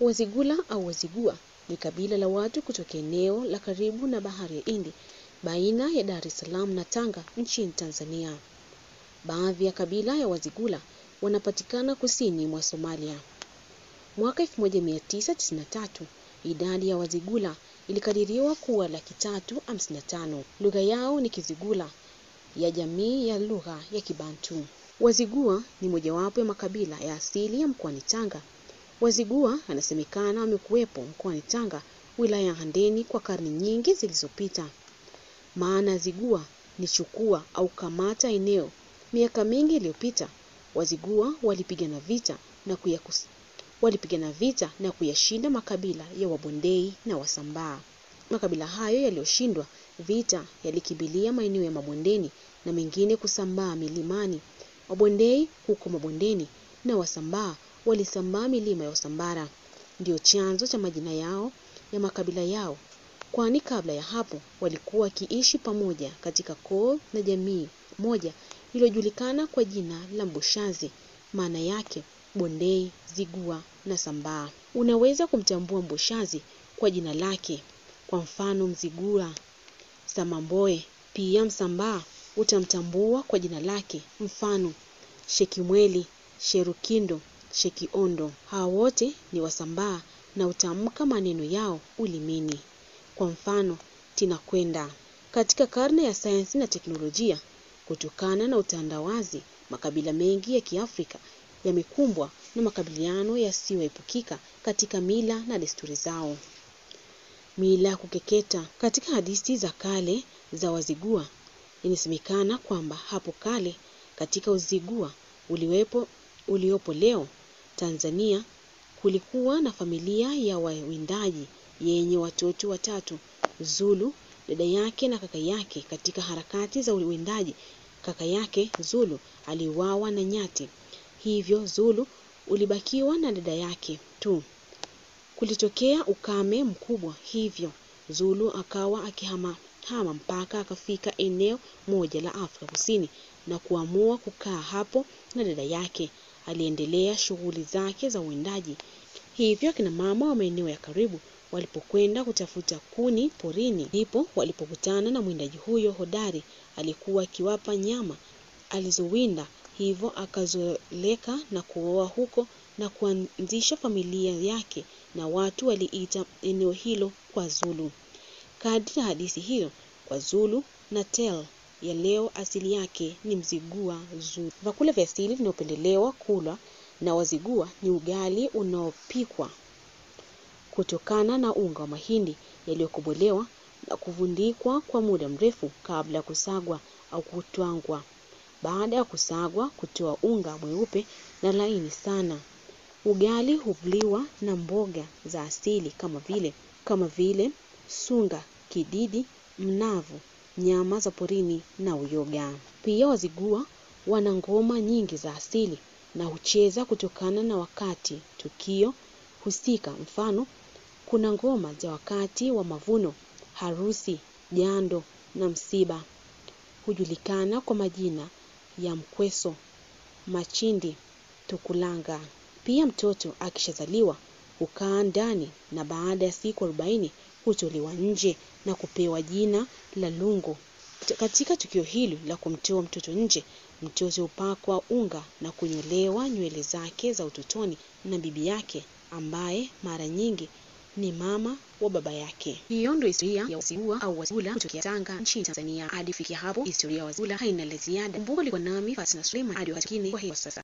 Wazigula au Wazigua ni kabila la watu kutoka eneo la karibu na bahari ya Hindi baina ya Dar es Salaam na Tanga nchini Tanzania. Baadhi ya kabila ya Wazigula wanapatikana kusini mwa Somalia. Mwaka 1993 idadi ya Wazigula ilikadiriwa kuwa laki tatu hamsini na tano. Lugha yao ni Kizigula ya jamii ya lugha ya Kibantu. Wazigua ni mojawapo ya makabila ya asili ya mkoani Tanga. Wazigua anasemekana wamekuwepo mkoani Tanga, wilaya ya Handeni kwa karne nyingi zilizopita. Maana Zigua ni chukua au kamata eneo. Miaka mingi iliyopita, Wazigua walipigana vita na kuyakus... walipigana vita na kuyashinda makabila ya Wabondei na Wasambaa. Makabila hayo yaliyoshindwa vita yalikimbilia maeneo ya mabondeni na mengine kusambaa milimani. Wabondei huko mabondeni na Wasambaa walisambaa milima ya Usambara. Ndio chanzo cha majina yao ya makabila yao, kwani kabla ya hapo walikuwa wakiishi pamoja katika koo na jamii moja iliyojulikana kwa jina la Mbushazi, maana yake Bondei, Zigua na Sambaa. Unaweza kumtambua Mbushazi kwa jina lake, kwa mfano Mzigua, Samamboe. Pia Msambaa utamtambua kwa jina lake, mfano Shekimweli, Sherukindo, Shekiondo. Hawa wote ni Wasambaa na utamka maneno yao ulimini. Kwa mfano Tinakwenda. Katika karne ya sayansi na teknolojia, kutokana na utandawazi, makabila mengi ya Kiafrika yamekumbwa na makabiliano yasiyoepukika katika mila na desturi zao. Mila ya kukeketa. Katika hadithi za kale za Wazigua inasemekana kwamba hapo kale katika Uzigua uliwepo uliopo leo Tanzania kulikuwa na familia ya wawindaji yenye watoto watatu, Zulu, dada yake na kaka yake. Katika harakati za uwindaji, kaka yake Zulu aliuawa na nyati, hivyo Zulu ulibakiwa na dada yake tu. Kulitokea ukame mkubwa, hivyo Zulu akawa akihama hama mpaka akafika eneo moja la Afrika Kusini na kuamua kukaa hapo na dada yake. Aliendelea shughuli zake za uwindaji. Hivyo kina mama wa maeneo ya karibu walipokwenda kutafuta kuni porini, ndipo walipokutana na mwindaji huyo hodari. Alikuwa akiwapa nyama alizowinda, hivyo akazoleka na kuoa huko na kuanzisha familia yake, na watu waliita eneo hilo kwa Zulu. Kadri ya hadithi hiyo, kwa Zulu Natal ya leo asili yake ni Mzigua zuri. Vyakula vya asili vinaopendelewa kula na Wazigua ni ugali unaopikwa kutokana na unga wa mahindi yaliyokobolewa na kuvundikwa kwa muda mrefu kabla ya kusagwa au kutwangwa. Baada ya kusagwa, kutoa unga mweupe na laini sana. Ugali huvuliwa na mboga za asili kama vile kama vile sunga, kididi, mnavu, nyama za porini na uyoga. Pia Wazigua wana ngoma nyingi za asili na hucheza kutokana na wakati tukio husika. Mfano, kuna ngoma za wakati wa mavuno, harusi, jando na msiba. Hujulikana kwa majina ya mkweso, machindi, tukulanga. Pia mtoto akishazaliwa hukaa ndani na baada ya siku arobaini hutolewa nje na kupewa jina la lungo. Katika tukio hili la kumtoa mtoto nje, mtoto upakwa unga na kunyolewa nywele zake za utotoni na bibi yake ambaye mara nyingi ni mama wa baba yake. Hiyo ndio historia ya Wazigua au Wasula kutokea Tanga nchini Tanzania. Hadi fikia hapo, historia ya Wasula haina la ziada. Kumbuka nami Fatina Suleiman. Hadi wakati kwa hiyo sasa.